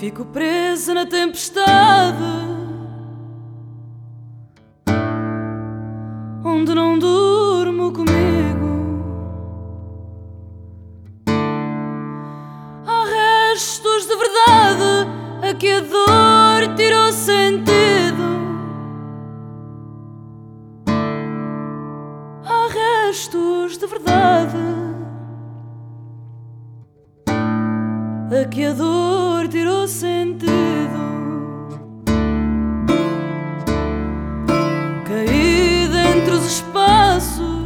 Fico presa na tempestade Onde não durmo comigo. Há restos de verdade A que a dor tirou sentido. Há restos de verdade a que a dor tirou sentido. Caí dentre os espaços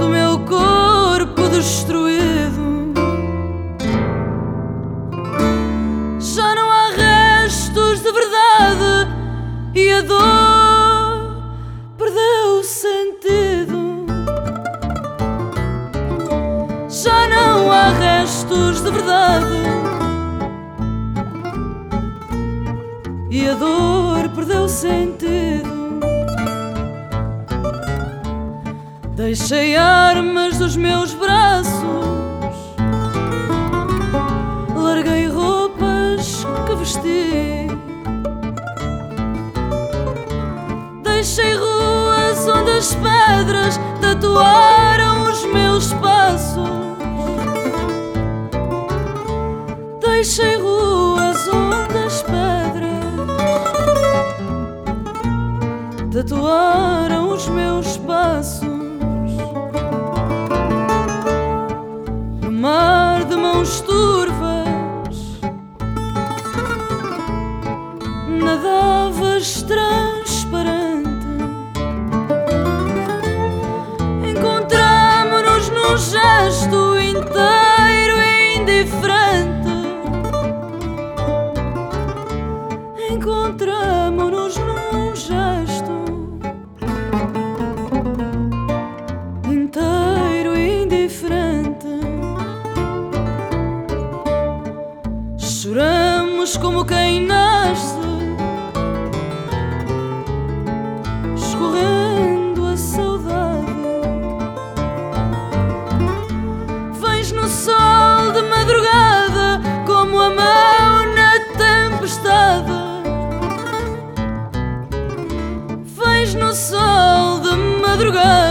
do meu corpo destruído. Já não há restos de verdade e a dor de verdade. E a dor perdeu sentido. Deixei armas dos meus braços, larguei roupas que vesti. Deixei ruas onde as pedras tatuaram os meus passos. Deixei ruas onde as pedras tatuaram os meus passos. No mar de mãos turvas, encontramos-nos num gesto inteiro indiferente. Choramos como quem nasce, no sol de madrugada